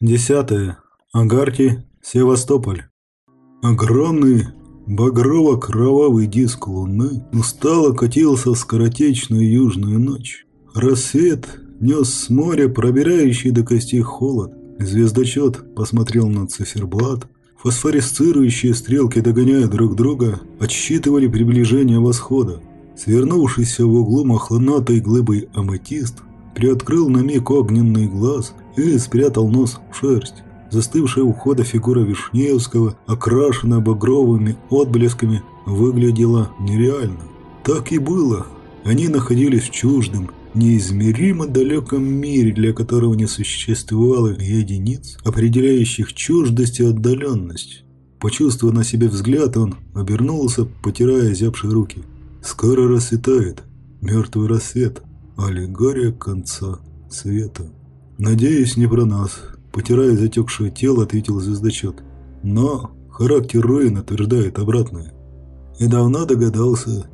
Десятое. Агарти, Севастополь. Огромный багрово-кровавый диск луны устало катился в скоротечную южную ночь. Рассвет нес с моря пробирающий до костей холод. Звездочет посмотрел на циферблат. Фосфорисцирующие стрелки, догоняя друг друга, отсчитывали приближение восхода. Свернувшийся в углу мохлонатой глыбой аметист приоткрыл на миг огненный глаз и спрятал нос в шерсть. Застывшая у входа фигура Вишневского, окрашенная багровыми отблесками, выглядела нереально. Так и было. Они находились в чуждом, неизмеримо далеком мире, для которого не существовало единиц, определяющих чуждость и отдаленность. Почувствовав на себе взгляд, он обернулся, потирая зябшие руки. «Скоро рассветает. Мертвый рассвет. Аллегория конца света». «Надеюсь, не про нас», – потирая затекшее тело, ответил звездочет. «Но характер Руин утверждает обратное». «И давно догадался».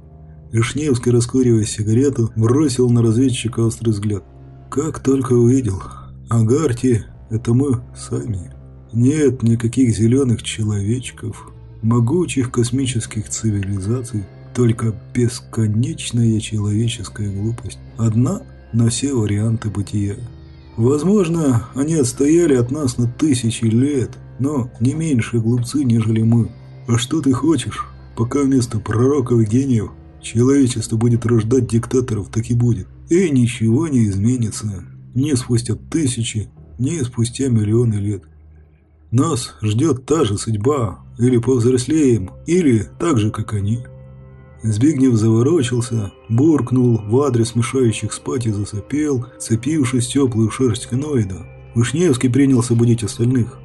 Вишневский, раскуривая сигарету, бросил на разведчика острый взгляд. «Как только увидел. Агарти – это мы сами. Нет никаких зеленых человечков, могучих космических цивилизаций, только бесконечная человеческая глупость. Одна на все варианты бытия». Возможно, они отстояли от нас на тысячи лет, но не меньше глупцы, нежели мы. А что ты хочешь? Пока вместо пророков и гениев человечество будет рождать диктаторов, так и будет. И ничего не изменится. Ни спустя тысячи, ни спустя миллионы лет. Нас ждет та же судьба, или повзрослеем, или так же, как они. Збигнев заворочился, буркнул в адрес мешающих спать и засопел, цепившись теплую шерсть каноида. Вышневский принялся будить остальных.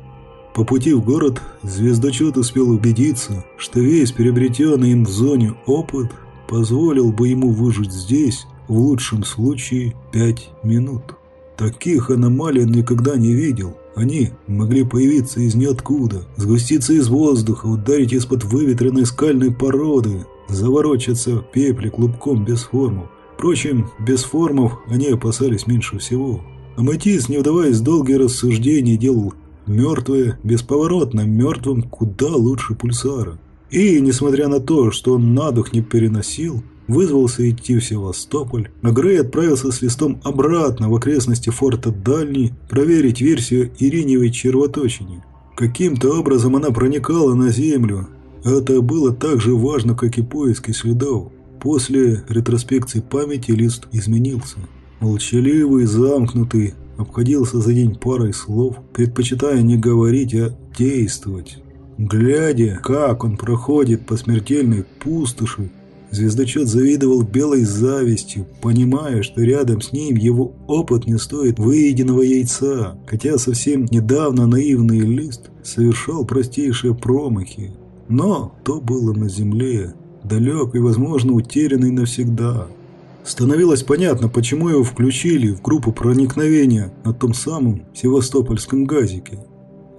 По пути в город звездочет успел убедиться, что весь приобретенный им в зоне опыт позволил бы ему выжить здесь, в лучшем случае, пять минут. Таких аномалий он никогда не видел. Они могли появиться из ниоткуда, сгуститься из воздуха, ударить из-под выветренной скальной породы, заворочаться в пепле клубком без формов. Впрочем, без формов они опасались меньше всего. Аматис, не вдаваясь в долгие рассуждения, делал мертвое, бесповоротно мертвым куда лучше пульсара. И, несмотря на то, что он на дух не переносил, вызвался идти в Севастополь, а Грей отправился с листом обратно в окрестности форта Дальний проверить версию Ириневой червоточины. Каким-то образом она проникала на землю, это было так же важно, как и поиски следов. После ретроспекции памяти лист изменился. Молчаливый, замкнутый, обходился за день парой слов, предпочитая не говорить, а действовать. Глядя, как он проходит по смертельной пустоши, звездочет завидовал белой завистью, понимая, что рядом с ним его опыт не стоит выеденного яйца, хотя совсем недавно наивный лист совершал простейшие промахи. Но то было на земле, далек и, возможно, утерянный навсегда. Становилось понятно, почему его включили в группу проникновения на том самом севастопольском газике.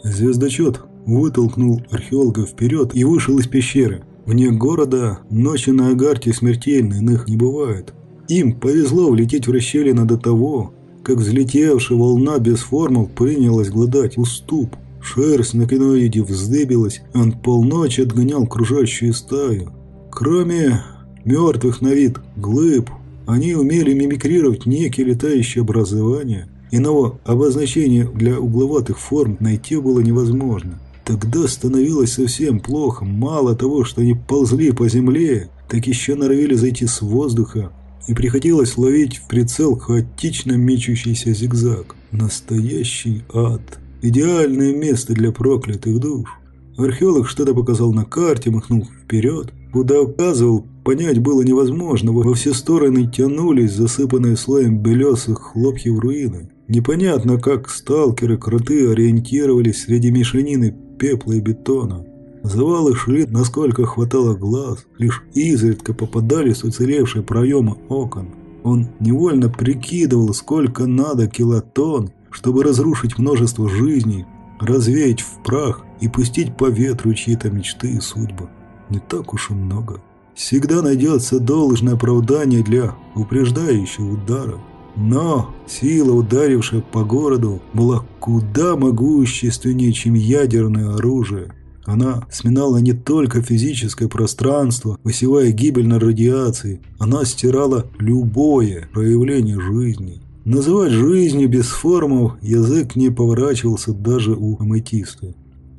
Звездочет вытолкнул археолога вперед и вышел из пещеры. Вне города ночи на Агарте смертельны, иных не бывает. Им повезло влететь в расщелину до того, как взлетевшая волна без формов принялась гладать уступ. Шерсть на киноиде вздыбилась, он полночи отгонял кружащую стаю. Кроме мертвых на вид глыб, они умели мимикрировать некие летающие образования. Иного обозначения для угловатых форм найти было невозможно. Тогда становилось совсем плохо. Мало того, что они ползли по земле, так еще норовили зайти с воздуха. И приходилось ловить в прицел хаотично мечущийся зигзаг. Настоящий ад. Идеальное место для проклятых душ. Археолог что-то показал на карте, махнул вперед. Куда указывал, понять было невозможно. Во все стороны тянулись засыпанные слоем белесых хлопьев руины. Непонятно, как сталкеры-кроты ориентировались среди мешанины пепла и бетона. Завалы шли, насколько хватало глаз, лишь изредка попадались уцелевшие проемы окон. Он невольно прикидывал, сколько надо килотонн, чтобы разрушить множество жизней, развеять в прах и пустить по ветру чьи-то мечты и судьбы. Не так уж и много. Всегда найдется должное оправдание для упреждающего удара. Но сила, ударившая по городу, была куда могущественнее, чем ядерное оружие. Она сминала не только физическое пространство, высевая гибель на радиации, она стирала любое проявление жизни. Называть жизнью без формов язык не поворачивался даже у аметиста.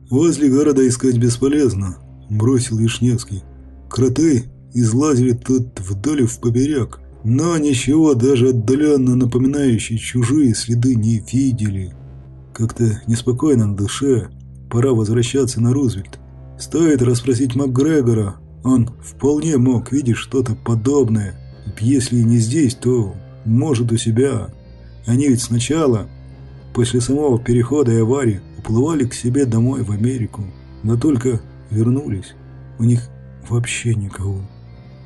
«Возле города искать бесполезно», – бросил Вишневский. «Кроты излазили тут вдоль в поперек, но ничего даже отдаленно напоминающие чужие следы не видели. Как-то неспокойно на душе, пора возвращаться на Рузвельт. Стоит расспросить МакГрегора, он вполне мог видеть что-то подобное. Если не здесь, то может у себя. Они ведь сначала, после самого перехода и аварии, уплывали к себе домой в Америку, но только вернулись. У них вообще никого.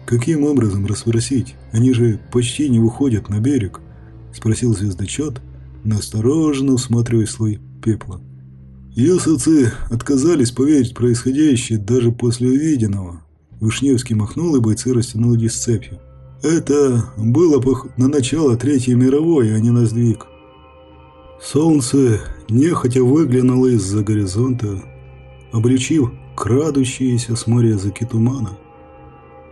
Каким образом расспросить? Они же почти не выходят на берег, спросил звездочет, настороженно всматривая слой пепла. Ясовцы отказались поверить в происходящее даже после увиденного. Вишневский махнул, и бойцы растянулись цепью. Это было на начало Третьей мировой, а не на сдвиг. Солнце нехотя выглянуло из-за горизонта, обличив крадущиеся с моря языки тумана.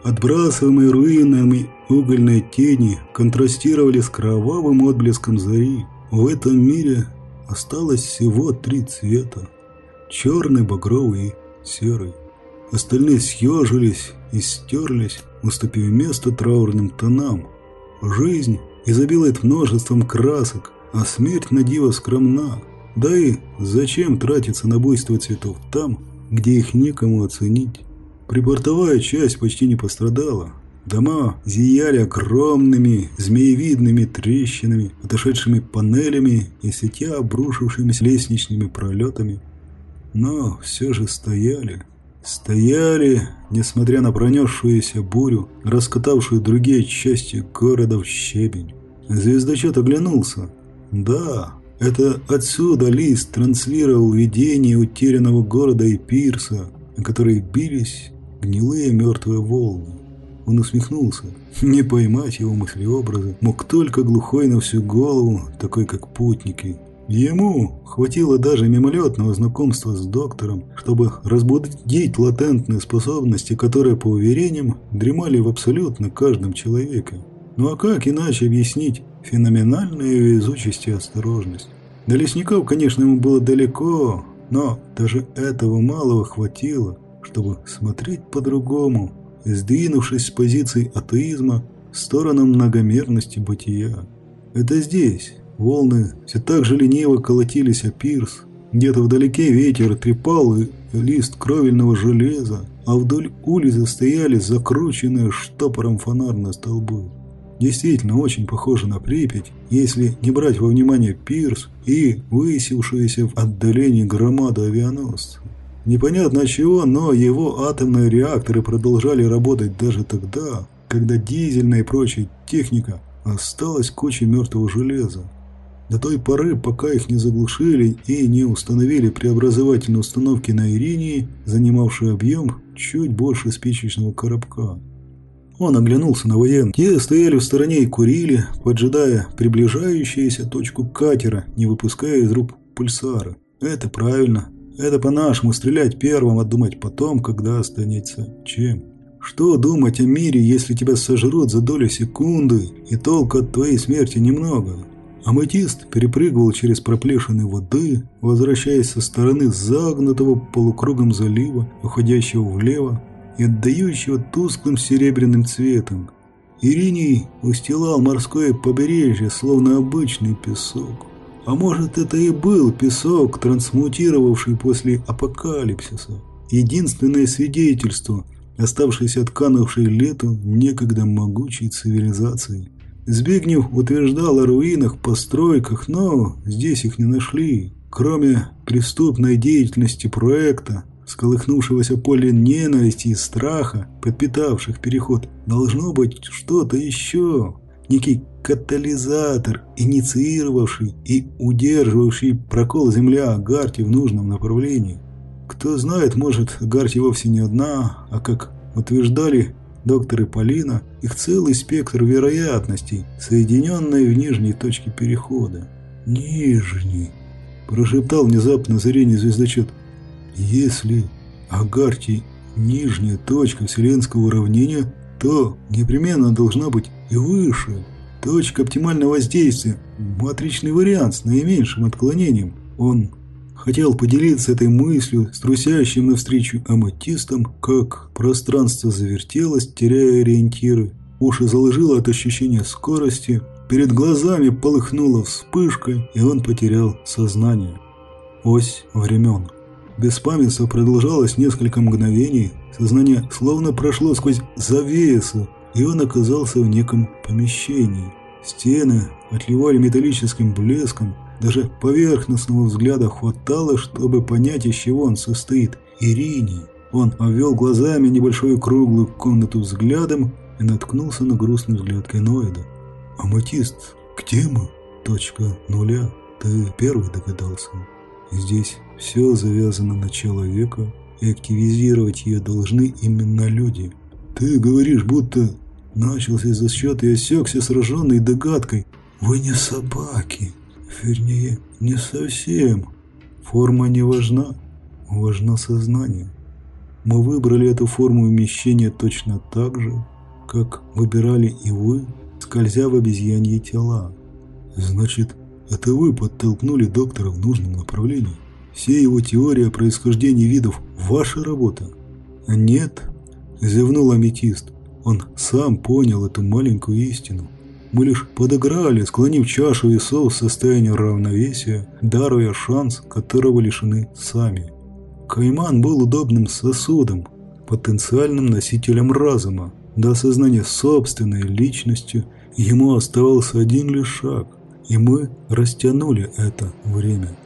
Отбрасываемые руинами угольные тени контрастировали с кровавым отблеском зари. В этом мире осталось всего три цвета – черный, багровый и серый. Остальные съежились и стерлись, уступив место траурным тонам. Жизнь изобилует множеством красок, а смерть на диво скромна. Да и зачем тратиться на буйство цветов там, где их некому оценить? Припортовая часть почти не пострадала. Дома зияли огромными змеевидными трещинами, отошедшими панелями и сетя обрушившимися лестничными пролетами. Но все же стояли, Стояли, несмотря на пронесшуюся бурю, раскатавшую другие части города в щебень. Звездочет оглянулся. Да, это отсюда Лист транслировал видение утерянного города и пирса, на который бились гнилые мертвые волны. Он усмехнулся. Не поймать его мыслеобразы мог только глухой на всю голову, такой как путники – Ему хватило даже мимолетного знакомства с доктором, чтобы разбудить латентные способности, которые, по уверениям, дремали в абсолютно каждом человеке. Ну а как иначе объяснить феноменальную везучесть и осторожность? До лесников, конечно, ему было далеко, но даже этого малого хватило, чтобы смотреть по-другому, сдвинувшись с позиции атеизма в сторону многомерности бытия. Это здесь, Волны все так же лениво колотились о пирс. Где-то вдалеке ветер трепал и лист кровельного железа, а вдоль улицы стояли закрученные штопором фонарные столбы. Действительно, очень похоже на Припять, если не брать во внимание пирс и высевшуюся в отдалении громаду авианосца. Непонятно чего, но его атомные реакторы продолжали работать даже тогда, когда дизельная и прочая техника осталась кучей мертвого железа. До той поры, пока их не заглушили и не установили преобразовательные установки на Иринии, занимавшие объем чуть больше спичечного коробка. Он оглянулся на воен. Те стояли в стороне и курили, поджидая приближающуюся точку катера, не выпуская из рук пульсара. Это правильно. Это по-нашему стрелять первым, а думать потом, когда останется чем. Что думать о мире, если тебя сожрут за долю секунды, и толку от твоей смерти немного? Аметист перепрыгивал через проплешины воды, возвращаясь со стороны загнутого полукругом залива, уходящего влево и отдающего тусклым серебряным цветом. Ириний устилал морское побережье, словно обычный песок. А может, это и был песок, трансмутировавший после апокалипсиса. Единственное свидетельство, оставшееся от канувшей лету некогда могучей цивилизации. Збигнев утверждал о руинах, постройках, но здесь их не нашли. Кроме преступной деятельности проекта, сколыхнувшегося поле ненависти и страха, подпитавших переход, должно быть что-то еще. Некий катализатор, инициировавший и удерживавший прокол земля Гарти в нужном направлении. Кто знает, может, Гарти вовсе не одна, а как утверждали доктор и Полина, их целый спектр вероятностей, соединенные в нижней точке перехода. «Нижний», – прошептал внезапно зрение звездочет. «Если Агарти – нижняя точка вселенского уравнения, то непременно должна быть и выше. Точка оптимального воздействия – матричный вариант с наименьшим отклонением. Он хотел поделиться этой мыслью с трусящим навстречу аматистом, как пространство завертелось, теряя ориентиры. Уши заложило от ощущения скорости, перед глазами полыхнула вспышка, и он потерял сознание. Ось времен. Беспамятство продолжалось несколько мгновений, сознание словно прошло сквозь завесу, и он оказался в неком помещении. Стены отливали металлическим блеском, даже поверхностного взгляда хватало, чтобы понять, из чего он состоит. Ирине. Он обвел глазами небольшую круглую комнату взглядом и наткнулся на грустный взгляд киноида. «Аматист, где мы?» «Точка нуля. Ты первый догадался. Здесь все завязано на человека, и активизировать ее должны именно люди. Ты говоришь, будто начался за счет и осекся, сраженный догадкой. Вы не собаки». Вернее, не совсем. Форма не важна, важно сознание. Мы выбрали эту форму вмещения точно так же, как выбирали и вы, скользя в обезьяньи тела. Значит, это вы подтолкнули доктора в нужном направлении. Все его теории о происхождении видов – ваша работа. Нет, зевнул аметист. Он сам понял эту маленькую истину. Мы лишь подыграли, склонив чашу весов в состоянии равновесия, даруя шанс, которого лишены сами. Кайман был удобным сосудом, потенциальным носителем разума. До осознания собственной личностью ему оставался один лишь шаг, и мы растянули это время.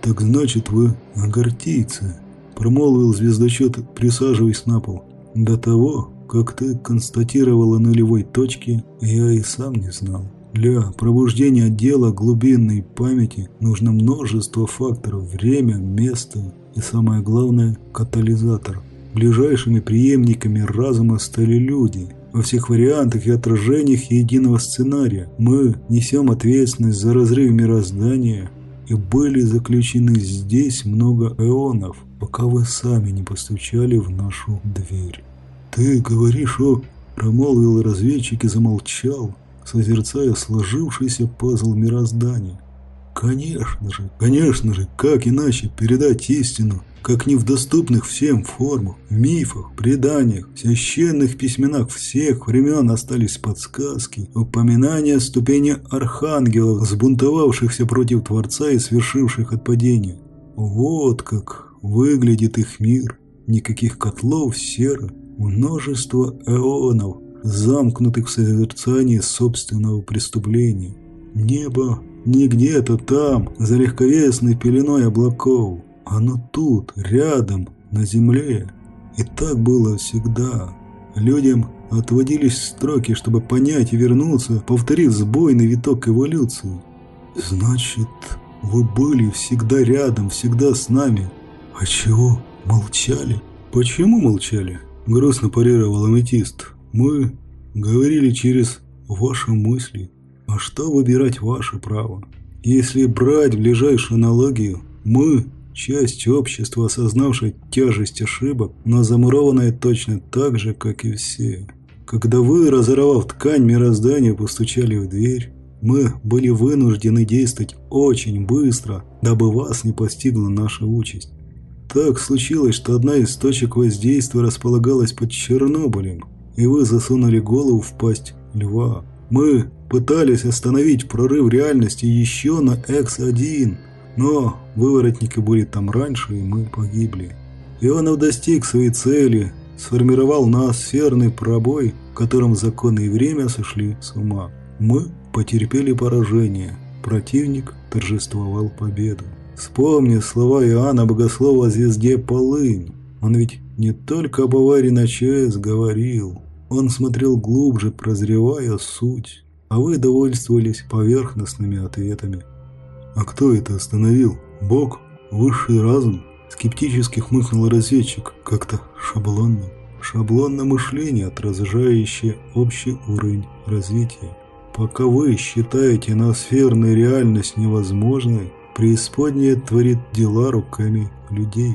«Так значит, вы агартийцы», – промолвил звездочет, присаживаясь на пол. «До того, как ты констатировала нулевой точки, я и сам не знал. Для пробуждения отдела глубинной памяти нужно множество факторов – время, место и, самое главное, катализатор. Ближайшими преемниками разума стали люди. Во всех вариантах и отражениях единого сценария мы несем ответственность за разрыв мироздания и были заключены здесь много эонов, пока вы сами не постучали в нашу дверь. «Ты говоришь о...» – промолвил разведчик и замолчал, созерцая сложившийся пазл мироздания. «Конечно же, конечно же, как иначе передать истину, как не в доступных всем формах, мифах, преданиях, священных письменах всех времен остались подсказки, упоминания ступени архангелов, сбунтовавшихся против Творца и свершивших отпадение. Вот как выглядит их мир. Никаких котлов серо, множество эонов, замкнутых в созерцании собственного преступления. Небо не где-то там, за легковесной пеленой облаков. Оно тут, рядом, на земле. И так было всегда. Людям отводились строки, чтобы понять и вернуться, повторив сбойный виток эволюции. Значит, вы были всегда рядом, всегда с нами. А чего молчали? Почему молчали? Грустно парировал аметист. Мы говорили через ваши мысли. А что выбирать ваше право? Если брать ближайшую аналогию, мы – часть общества, осознавшая тяжесть ошибок, но замурованная точно так же, как и все. Когда вы, разорвав ткань мироздания, постучали в дверь, мы были вынуждены действовать очень быстро, дабы вас не постигла наша участь. Так случилось, что одна из точек воздействия располагалась под Чернобылем, и вы засунули голову в пасть льва. Мы пытались остановить прорыв реальности еще на X1, но выворотники были там раньше, и мы погибли. Ионов достиг своей цели, сформировал ноосферный пробой, в котором законы и время сошли с ума. Мы потерпели поражение, противник торжествовал победу. Вспомни слова Иоанна Богослова о звезде Полынь. Он ведь не только об аварии на ЧС говорил. Он смотрел глубже, прозревая суть. А вы довольствовались поверхностными ответами. А кто это остановил? Бог? Высший разум? Скептически хмыкнул разведчик, как-то шаблонно. шаблонное мышление, отражающее общий уровень развития. Пока вы считаете ноосферную реальность невозможной, преисподняя творит дела руками людей.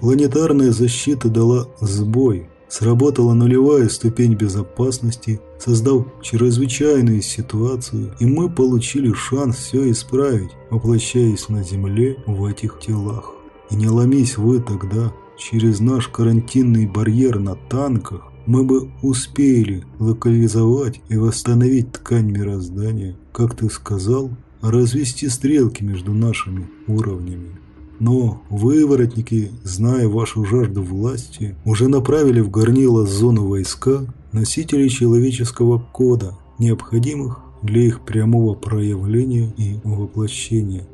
Планетарная защита дала сбой. Сработала нулевая ступень безопасности, создав чрезвычайную ситуацию, и мы получили шанс все исправить, воплощаясь на Земле в этих телах. И не ломись вы тогда через наш карантинный барьер на танках, мы бы успели локализовать и восстановить ткань мироздания, как ты сказал, развести стрелки между нашими уровнями. Но выворотники, зная вашу жажду власти, уже направили в горнило зону войска носителей человеческого кода, необходимых для их прямого проявления и воплощения.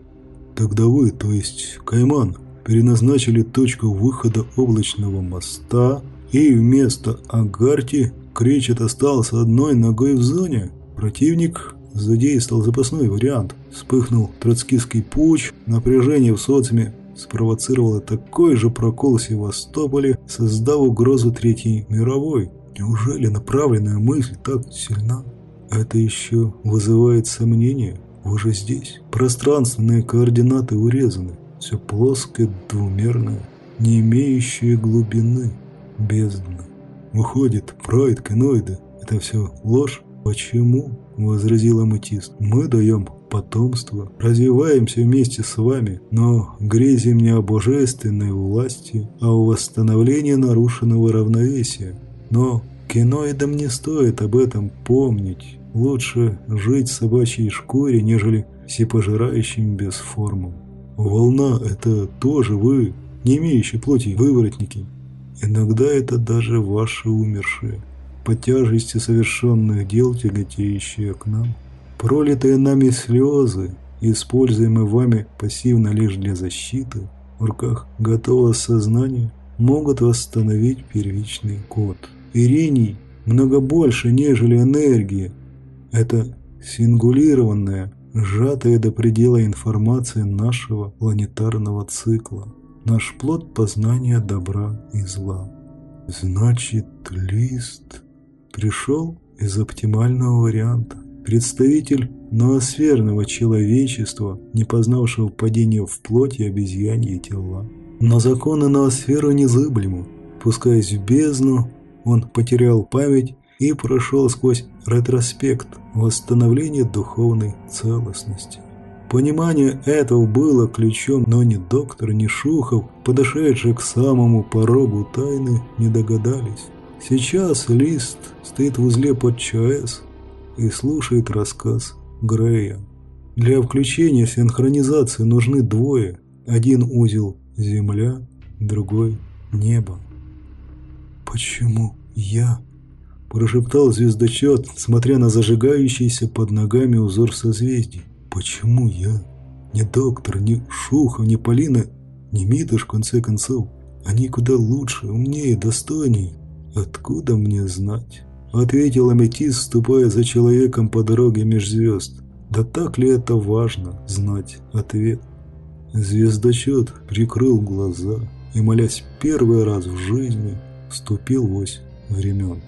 Тогда вы, то есть Кайман, переназначили точку выхода облачного моста, и вместо Агарти Кречет остался одной ногой в зоне. Противник задействовал запасной вариант. Вспыхнул троцкистский путь, напряжение в социуме спровоцировало такой же прокол в Севастополе, создав угрозу Третьей мировой. Неужели направленная мысль так сильна? Это еще вызывает сомнения. Вы же здесь. Пространственные координаты урезаны. Все плоское, двумерное, не имеющее глубины, бездна. Выходит, прайд, каноиды – это все ложь? Почему? – возразил аметист. «Мы даем потомство, развиваемся вместе с вами, но грезим не о божественной власти, а о восстановлении нарушенного равновесия. Но киноидам не стоит об этом помнить. Лучше жить в собачьей шкуре, нежели всепожирающим формы. Волна – это тоже вы, не имеющие плоти выворотники. Иногда это даже ваши умершие» по тяжести совершенных дел, тяготеющие к нам. Пролитые нами слезы, используемые вами пассивно лишь для защиты, в руках готового сознания, могут восстановить первичный код. Ириний много больше, нежели энергия. Это сингулированная, сжатая до предела информация нашего планетарного цикла. Наш плод познания добра и зла. Значит, лист пришел из оптимального варианта. Представитель ноосферного человечества, не познавшего падения в плоть и обезьяньи тела. Но законы ноосферы незыблемы. Пускаясь в бездну, он потерял память и прошел сквозь ретроспект восстановления духовной целостности. Понимание этого было ключом, но ни доктор, ни Шухов, подошедшие к самому порогу тайны, не догадались. Сейчас Лист стоит в узле под ЧАЭС и слушает рассказ Грея. Для включения синхронизации нужны двое. Один узел – Земля, другой – небо. «Почему я?» – прошептал звездочет, смотря на зажигающийся под ногами узор созвездий. «Почему я? Не доктор, не Шухов, не Полина, не Митыш, в конце концов. Они куда лучше, умнее, достойнее. «Откуда мне знать?» – ответил Аметист, ступая за человеком по дороге меж звезд. «Да так ли это важно – знать ответ?» Звездочет прикрыл глаза и, молясь первый раз в жизни, вступил в ось времен.